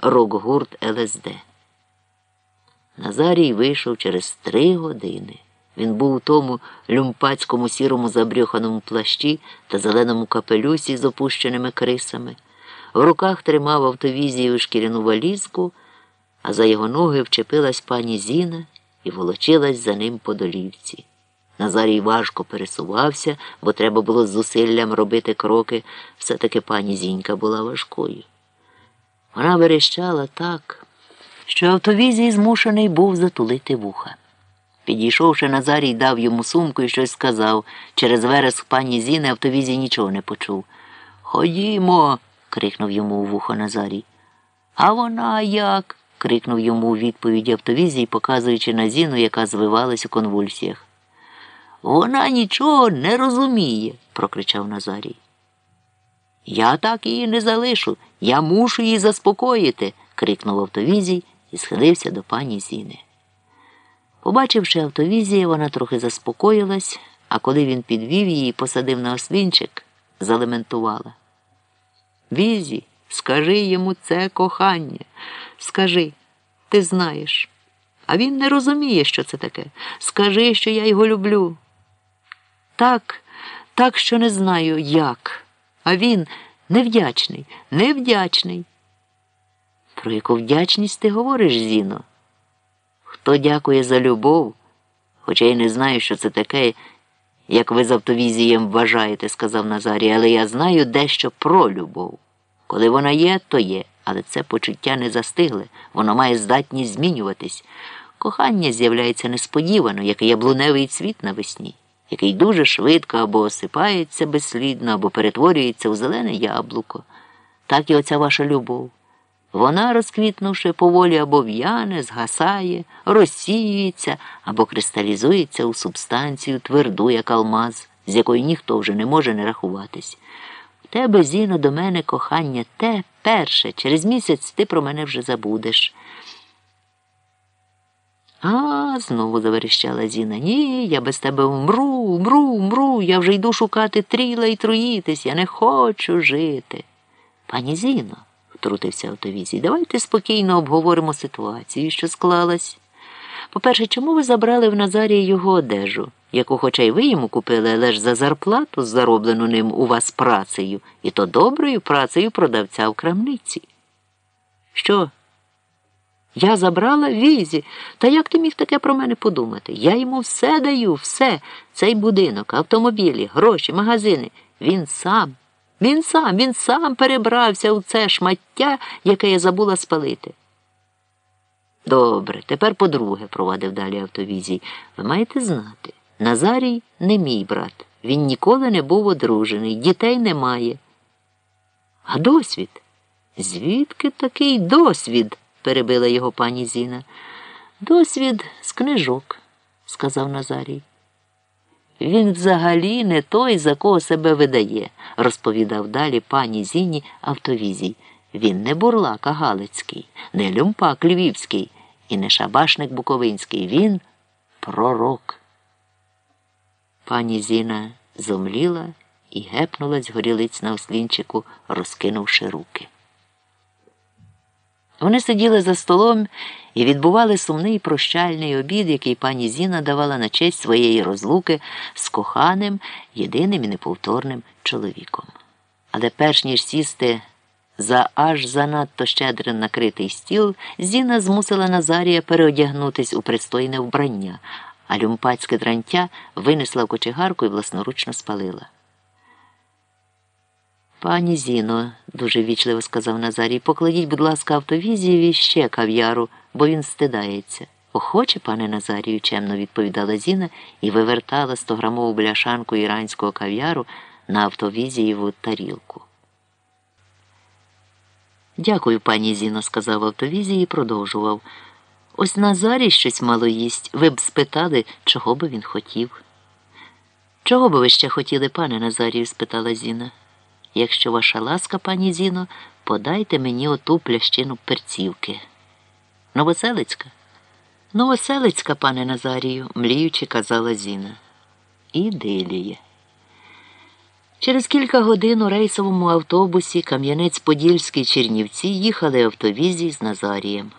рок-гурт ЛСД. Назарій вийшов через три години. Він був у тому люмпацькому сірому забрюханому плащі та зеленому капелюсі з опущеними крисами. В руках тримав автовізію шкіряну валізку, а за його ноги вчепилась пані Зіна і волочилась за ним по долівці. Назарій важко пересувався, бо треба було з зусиллям робити кроки. Все-таки пані Зінька була важкою. Вона верещала так, що автовізій змушений був затулити вуха. Підійшовши, Назарій дав йому сумку і щось сказав. Через вереск пані Зіни автовізій нічого не почув. Ходімо. крикнув йому у вухо Назарій. А вона як? крикнув йому у відповідь автовізій, показуючи на Зіну, яка звивалась у конвульсіях. Вона нічого не розуміє, прокричав Назарій. Я так її не залишу. Я мушу її заспокоїти, крикнув автовізій і схилився до пані Зіни. Побачивши автовізія, вона трохи заспокоїлась, а коли він підвів її і посадив на ослінчик, залементувала. Візі, скажи йому це кохання. Скажи, ти знаєш. А він не розуміє, що це таке. Скажи, що я його люблю. Так, так, що не знаю, як. А він невдячний, невдячний. Про яку вдячність ти говориш, Зіно? Хто дякує за любов, хоча й не знаю, що це таке, як ви з автовізієм вважаєте, сказав Назарій, але я знаю дещо про любов. Коли вона є, то є, але це почуття не застигле, воно має здатність змінюватись. Кохання з'являється несподівано, як яблуневий цвіт навесні, який дуже швидко або осипається безслідно, або перетворюється у зелене яблуко. Так і оця ваша любов. Вона, розквітнувши поволі або в'яне, згасає, розсіюється або кристалізується у субстанцію тверду, як алмаз, з якою ніхто вже не може не рахуватись. В тебе, Зіно, до мене кохання те перше, через місяць ти про мене вже забудеш. А, знову заверещала Зіна. Ні, я без тебе вмру, умру, умру, я вже йду шукати тріла і труїтись, я не хочу жити. Пані Зіно втрутився автовізій. Давайте спокійно обговоримо ситуацію, що склалась. По-перше, чому ви забрали в Назарія його одежу, яку, хоча й ви йому купили, але ж за зарплату, зароблену ним у вас працею, і то доброю працею продавця в крамниці? Що? Я забрала візі. Та як ти міг таке про мене подумати? Я йому все даю, все, цей будинок, автомобілі, гроші, магазини. Він сам. Він сам, він сам перебрався у це шмаття, яке я забула спалити. Добре, тепер по-друге, провадив далі автовізій. Ви маєте знати, Назарій не мій брат. Він ніколи не був одружений, дітей немає. А досвід? Звідки такий досвід? Перебила його пані Зіна. Досвід з книжок, сказав Назарій. Він взагалі не той, за кого себе видає, розповідав далі пані Зіні автовізій. Він не бурлак а Галицький, не люмпак Львівський і не шабашник Буковинський. Він пророк. Пані Зіна зомліла і гепнулась горілиць на ослінчику, розкинувши руки. Вони сиділи за столом і відбували сумний прощальний обід, який пані Зіна давала на честь своєї розлуки з коханим, єдиним і неповторним чоловіком. Але перш ніж сісти за аж занадто щедро накритий стіл, Зіна змусила Назарія переодягнутись у пристойне вбрання, а люмпацьке дрантя винесла в кочегарку і власноручно спалила. Пані Зіно, дуже вічливо сказав Назарій, покладіть, будь ласка, автовізієві ще кав'яру, бо він стидається. Охоче, пане Назарію, чемно відповідала Зіна і вивертала стограмову бляшанку іранського кав'яру на автовізієву тарілку. Дякую, пані Зіно, сказав автовізій і продовжував. Ось Назарій щось мало їсть. Ви б спитали, чого би він хотів. Чого би ви ще хотіли, пане Назарію? спитала Зіна. Якщо ваша ласка, пані Зіно, подайте мені оту плящину перцівки. Новоселицька? Новоселицька, пане Назарію, мліючи, казала Зіна. Ідиліє. Через кілька годин у рейсовому автобусі Кам'янець-Подільський Чернівці їхали автовізі з Назарієм.